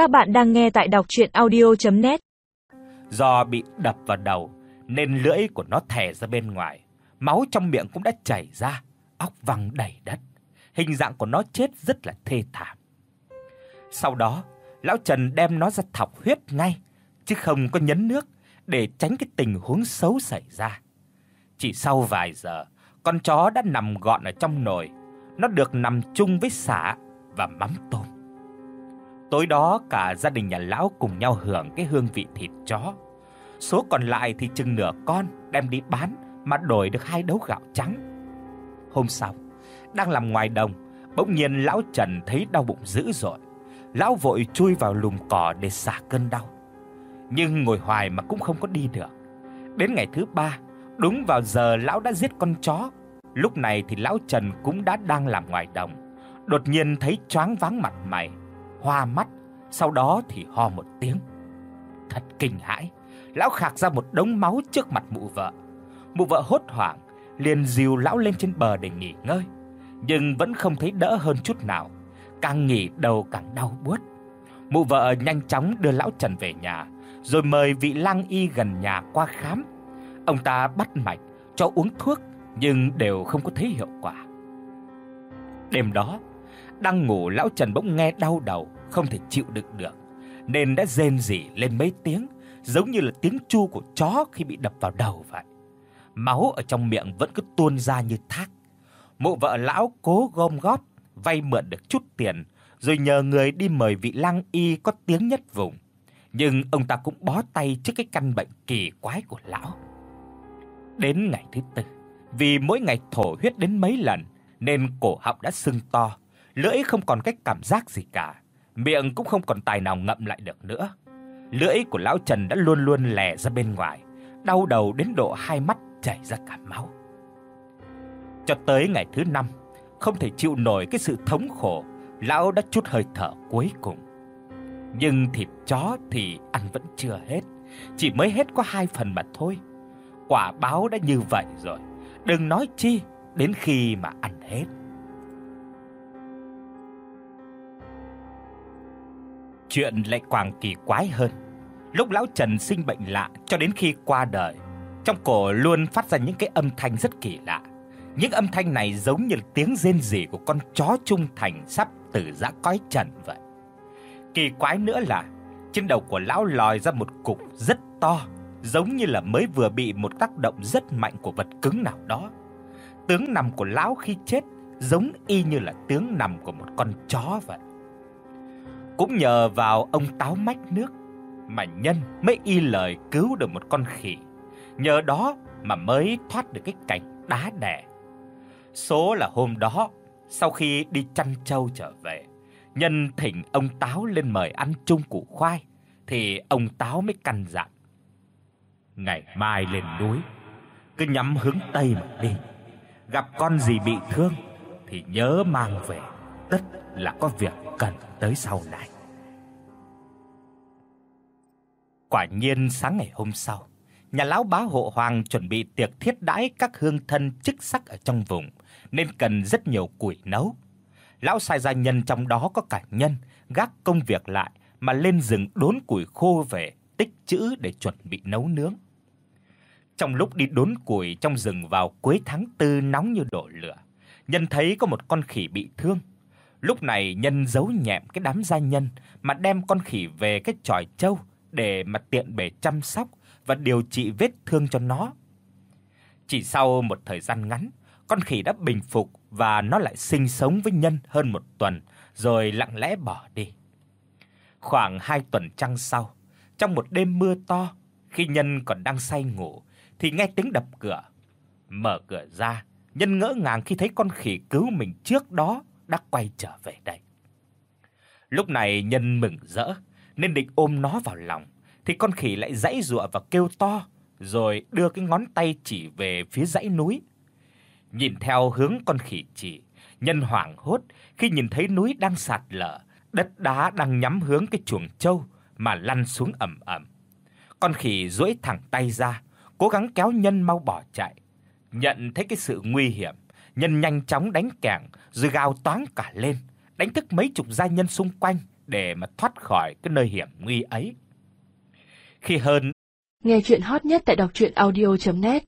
Các bạn đang nghe tại đọc audio net Do bị đập vào đầu nên lưỡi của nó thè ra bên ngoài, máu trong miệng cũng đã chảy ra, óc văng đầy đất. Hình dạng của nó chết rất là thê thảm. Sau đó, lão Trần đem nó ra thọc huyết ngay, chứ không có nhấn nước để tránh cái tình huống xấu xảy ra. Chỉ sau vài giờ, con chó đã nằm gọn ở trong nồi, nó được nằm chung với sả và mắm tôm. Tối đó cả gia đình nhà lão cùng nhau hưởng cái hương vị thịt chó. Số còn lại thì chừng nửa con đem đi bán mà đổi được hai đấu gạo trắng. Hôm sau, đang làm ngoài đồng, bỗng nhiên lão Trần thấy đau bụng dữ dội. Lão vội chui vào lùm cỏ để xả cơn đau. Nhưng ngồi hoài mà cũng không có đi được. Đến ngày thứ ba, đúng vào giờ lão đã giết con chó. Lúc này thì lão Trần cũng đã đang làm ngoài đồng, đột nhiên thấy choáng váng mặt mày, hoa mắt, sau đó thì ho một tiếng. Thật kinh hãi, lão khạc ra một đống máu trước mặt mụ vợ. Mụ vợ hốt hoảng, liền dìu lão lên trên bờ để nghỉ ngơi, nhưng vẫn không thấy đỡ hơn chút nào, càng nghỉ đầu càng đau buốt. Mụ vợ nhanh chóng đưa lão Trần về nhà, rồi mời vị lang y gần nhà qua khám. Ông ta bắt mạch, cho uống thuốc nhưng đều không có thấy hiệu quả. Đêm đó, đang ngủ lão Trần bỗng nghe đau đầu, không thể chịu đựng được, nên đã rên rỉ lên mấy tiếng, giống như là tiếng chu của chó khi bị đập vào đầu vậy. Máu ở trong miệng vẫn cứ tuôn ra như thác. Mụ vợ lão cố gom góp, vay mượn được chút tiền, rồi nhờ người đi mời vị lang y có tiếng nhất vùng. Nhưng ông ta cũng bó tay trước cái căn bệnh kỳ quái của lão. Đến ngày thứ tư, vì mỗi ngày thổ huyết đến mấy lần nên cổ họng đã sưng to, lưỡi không còn cách cảm giác gì cả, miệng cũng không còn tài nào ngậm lại được nữa. Lưỡi của lão Trần đã luôn luôn lè ra bên ngoài, đau đầu đến độ hai mắt chảy ra cả máu. Cho tới ngày thứ năm, không thể chịu nổi cái sự thống khổ, lão đã chút hơi thở cuối cùng. Nhưng thịt chó thì ăn vẫn chưa hết, chỉ mới hết có hai phần mà thôi. Quả báo đã như vậy rồi, đừng nói chi đến khi mà ăn hết. Chuyện lại càng kỳ quái hơn. Lúc lão Trần sinh bệnh lạ cho đến khi qua đời, trong cổ luôn phát ra những cái âm thanh rất kỳ lạ. Những âm thanh này giống như tiếng rên rỉ của con chó trung thành sắp từ giã cõi trần vậy. Kỳ quái nữa là trên đầu của lão lòi ra một cục rất to, giống như là mới vừa bị một tác động rất mạnh của vật cứng nào đó. Tướng nằm của lão khi chết giống y như là tướng nằm của một con chó vậy. Cũng nhờ vào ông táo mách nước mà nhân mới y lời cứu được một con khỉ. Nhờ đó mà mới thoát được cái cảnh đá đè. Số là hôm đó, sau khi đi chăn trâu trở về, nhân thỉnh ông táo lên mời ăn chung củ khoai thì ông táo mới căn dặn. Ngày mai lên núi, cứ nhắm hướng tây mà đi. Gặp con gì bị thương thì nhớ mang về, tất là có việc cần tới sau này. Quả nhiên sáng ngày hôm sau, nhà lão bá hộ hoàng chuẩn bị tiệc thiết đãi các hương thân chức sắc ở trong vùng, nên cần rất nhiều củi nấu. Lão sai gia nhân trong đó có cả nhân gác công việc lại mà lên rừng đốn củi khô về, tích trữ để chuẩn bị nấu nướng. Trong lúc đi đốn củi trong rừng vào cuối tháng tư nóng như đổ lửa, nhân thấy có một con khỉ bị thương. Lúc này nhân giấu nhẹm cái đám gia nhân mà đem con khỉ về cái chòi châu để mà tiện bề chăm sóc và điều trị vết thương cho nó. Chỉ sau một thời gian ngắn, con khỉ đã bình phục và nó lại sinh sống với nhân hơn một tuần rồi lặng lẽ bỏ đi. Khoảng 2 tuần trăng sau, trong một đêm mưa to, khi nhân còn đang say ngủ thì nghe tiếng đập cửa. Mở cửa ra, nhân ngỡ ngàng khi thấy con khỉ cứu mình trước đó đã quay trở về đây. Lúc này nhân mừng rỡ nên định ôm nó vào lòng thì con khỉ lại giãy giụa và kêu to, rồi đưa cái ngón tay chỉ về phía dãy núi. Nhìn theo hướng con khỉ chỉ, nhân hoảng hốt khi nhìn thấy núi đang sạt lở, đất đá đang nhắm hướng cái chuồng trâu mà lăn xuống ầm ầm. Con khỉ duỗi thẳng tay ra, cố gắng kéo nhân mau bỏ chạy. Nhận thấy cái sự nguy hiểm, nhân nhanh chóng đánh cản rồi gào toáng cả lên, đánh thức mấy chục gia nhân xung quanh để mà thoát khỏi cái nơi hiểm nguy ấy. Khi hơn Nghe chuyện hot nhất tại đọc audio net